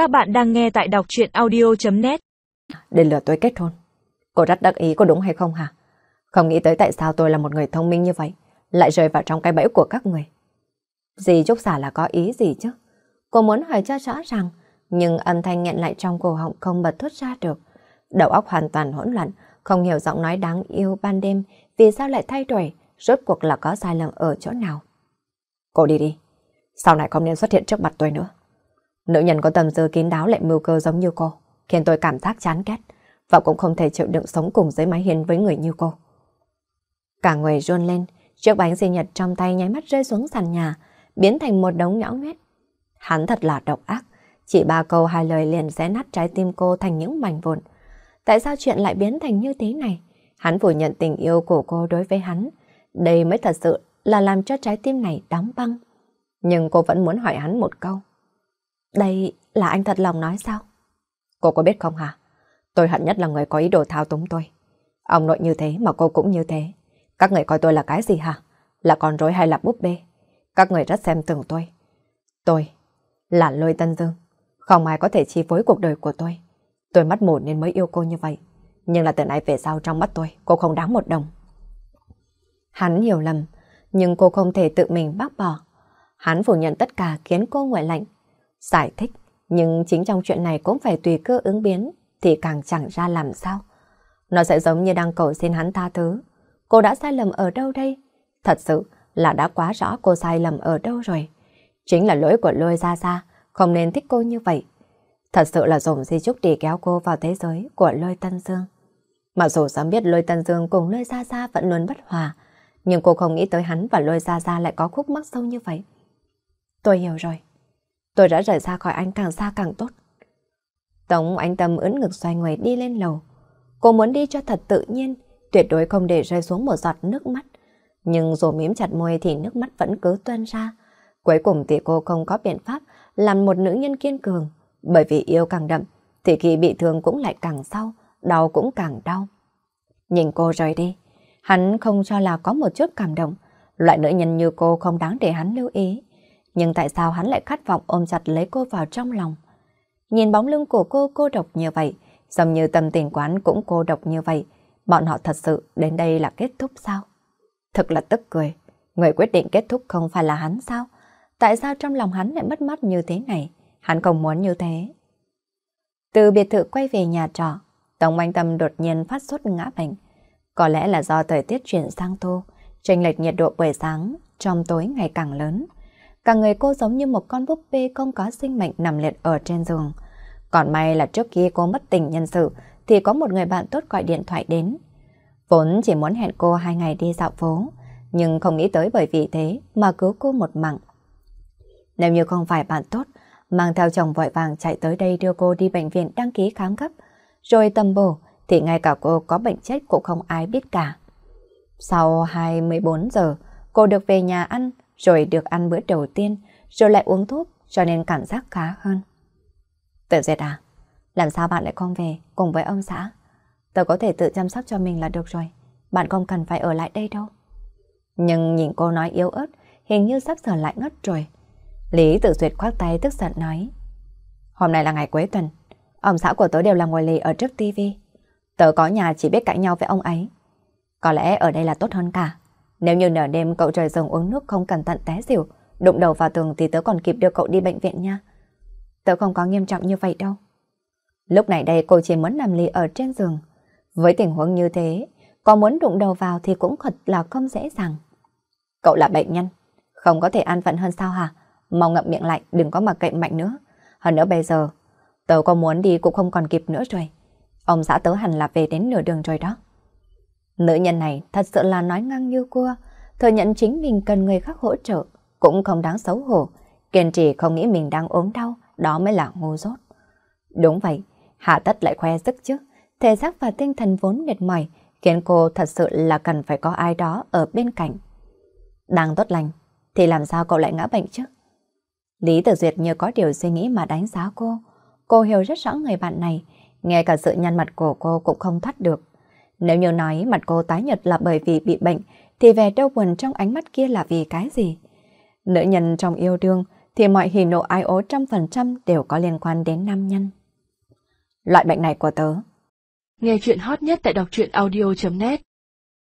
Các bạn đang nghe tại đọc chuyện audio.net Để lừa tôi kết hôn. Cô rất đắc ý có đúng hay không hả? Không nghĩ tới tại sao tôi là một người thông minh như vậy, lại rơi vào trong cái bẫy của các người. Dì Trúc xả là có ý gì chứ? Cô muốn hỏi cho rõ ràng, nhưng âm thanh nghẹn lại trong cổ họng không bật thốt ra được. Đầu óc hoàn toàn hỗn loạn, không hiểu giọng nói đáng yêu ban đêm vì sao lại thay đổi, rốt cuộc là có sai lầm ở chỗ nào. Cô đi đi, sau này không nên xuất hiện trước mặt tôi nữa. Nữ nhân có tầm dư kín đáo lại mưu cơ giống như cô, khiến tôi cảm giác chán ghét, và cũng không thể chịu đựng sống cùng dưới mái hiên với người như cô. Cả người run lên, chiếc bánh sinh nhật trong tay nháy mắt rơi xuống sàn nhà, biến thành một đống nhão nhét. Hắn thật là độc ác, chỉ ba câu hai lời liền xé nát trái tim cô thành những mảnh vụn. Tại sao chuyện lại biến thành như thế này? Hắn phủ nhận tình yêu của cô đối với hắn. Đây mới thật sự là làm cho trái tim này đóng băng. Nhưng cô vẫn muốn hỏi hắn một câu. Đây là anh thật lòng nói sao? Cô có biết không hả? Tôi hận nhất là người có ý đồ thao túng tôi. Ông nội như thế mà cô cũng như thế. Các người coi tôi là cái gì hả? Là con rối hay là búp bê? Các người rất xem thường tôi. Tôi là Lôi Tân Dương. Không ai có thể chi phối cuộc đời của tôi. Tôi mắt mù nên mới yêu cô như vậy. Nhưng là từ nay về sau trong mắt tôi, cô không đáng một đồng. Hắn hiểu lầm, nhưng cô không thể tự mình bác bỏ. Hắn phủ nhận tất cả khiến cô ngoại lạnh. Giải thích, nhưng chính trong chuyện này cũng phải tùy cơ ứng biến, thì càng chẳng ra làm sao. Nó sẽ giống như đang cầu xin hắn tha thứ. Cô đã sai lầm ở đâu đây? Thật sự là đã quá rõ cô sai lầm ở đâu rồi. Chính là lỗi của lôi ra ra, không nên thích cô như vậy. Thật sự là dùng di trúc để kéo cô vào thế giới của lôi Tân Dương. Mặc dù sớm biết lôi Tân Dương cùng lôi ra ra vẫn luôn bất hòa, nhưng cô không nghĩ tới hắn và lôi ra ra lại có khúc mắc sâu như vậy. Tôi hiểu rồi. Tôi đã rời xa khỏi anh càng xa càng tốt. Tống anh Tâm ưỡn ngực xoay người đi lên lầu. Cô muốn đi cho thật tự nhiên, tuyệt đối không để rơi xuống một giọt nước mắt. Nhưng dù mím chặt môi thì nước mắt vẫn cứ tuôn ra. Cuối cùng thì cô không có biện pháp làm một nữ nhân kiên cường. Bởi vì yêu càng đậm, thì khi bị thương cũng lại càng sâu đau cũng càng đau. Nhìn cô rời đi, hắn không cho là có một chút cảm động. Loại nữ nhân như cô không đáng để hắn lưu ý. Nhưng tại sao hắn lại khát vọng ôm chặt lấy cô vào trong lòng? Nhìn bóng lưng của cô cô độc như vậy, giống như tâm tình quán cũng cô độc như vậy. Bọn họ thật sự đến đây là kết thúc sao? Thật là tức cười. Người quyết định kết thúc không phải là hắn sao? Tại sao trong lòng hắn lại mất mát như thế này? Hắn không muốn như thế. Từ biệt thự quay về nhà trọ, Tổng Anh Tâm đột nhiên phát sốt ngã bệnh. Có lẽ là do thời tiết chuyển sang thu, chênh lệch nhiệt độ buổi sáng trong tối ngày càng lớn. Cả người cô giống như một con búp bê không có sinh mệnh nằm liệt ở trên giường. Còn may là trước khi cô mất tình nhân sự thì có một người bạn tốt gọi điện thoại đến. Vốn chỉ muốn hẹn cô hai ngày đi dạo phố, nhưng không nghĩ tới bởi vì thế mà cứu cô một mạng. Nếu như không phải bạn tốt, mang theo chồng vội vàng chạy tới đây đưa cô đi bệnh viện đăng ký khám cấp, rồi tầm bổ thì ngay cả cô có bệnh chết cũng không ai biết cả. Sau 24 giờ, cô được về nhà ăn, rồi được ăn bữa đầu tiên, rồi lại uống thuốc, cho nên cảm giác khá hơn. Tự dệt à? Làm sao bạn lại không về cùng với ông xã? Tớ có thể tự chăm sóc cho mình là được rồi. Bạn không cần phải ở lại đây đâu. Nhưng nhìn cô nói yếu ớt, hình như sắp sửa lại ngất rồi. Lý tự duyệt khoác tay tức giận nói. Hôm nay là ngày cuối tuần. Ông xã của tớ đều là ngồi lì ở trước tivi. Tớ có nhà chỉ biết cãi nhau với ông ấy. Có lẽ ở đây là tốt hơn cả. Nếu như nửa đêm cậu trời rồng uống nước không cẩn thận té xỉu, đụng đầu vào tường thì tớ còn kịp đưa cậu đi bệnh viện nha. Tớ không có nghiêm trọng như vậy đâu. Lúc này đây cô chỉ muốn nằm lì ở trên giường. Với tình huống như thế, có muốn đụng đầu vào thì cũng thật là không dễ dàng. Cậu là bệnh nhân, không có thể an phận hơn sao hả? Mau ngậm miệng lại, đừng có mặc kệ mạnh nữa. Hơn nữa bây giờ, tớ có muốn đi cũng không còn kịp nữa rồi. Ông xã tớ hẳn là về đến nửa đường rồi đó. Nữ nhân này thật sự là nói ngang như cua, thừa nhận chính mình cần người khác hỗ trợ, cũng không đáng xấu hổ. Kiên trì không nghĩ mình đang ốm đau, đó mới là ngu dốt. Đúng vậy, Hạ Tất lại khoe sức chứ. Thể xác và tinh thần vốn mệt mỏi, khiến cô thật sự là cần phải có ai đó ở bên cạnh. Đang tốt lành, thì làm sao cậu lại ngã bệnh chứ? Lý Tử Duyệt như có điều suy nghĩ mà đánh giá cô. Cô hiểu rất rõ người bạn này, ngay cả sự nhăn mặt của cô cũng không thoát được. Nếu như nói mặt cô tái nhật là bởi vì bị bệnh, thì vẻ đau buồn trong ánh mắt kia là vì cái gì? Nữ nhân trong yêu đương thì mọi hỉ nộ ai ố trăm phần trăm đều có liên quan đến nam nhân. Loại bệnh này của tớ. Nghe chuyện hot nhất tại đọc truyện audio.net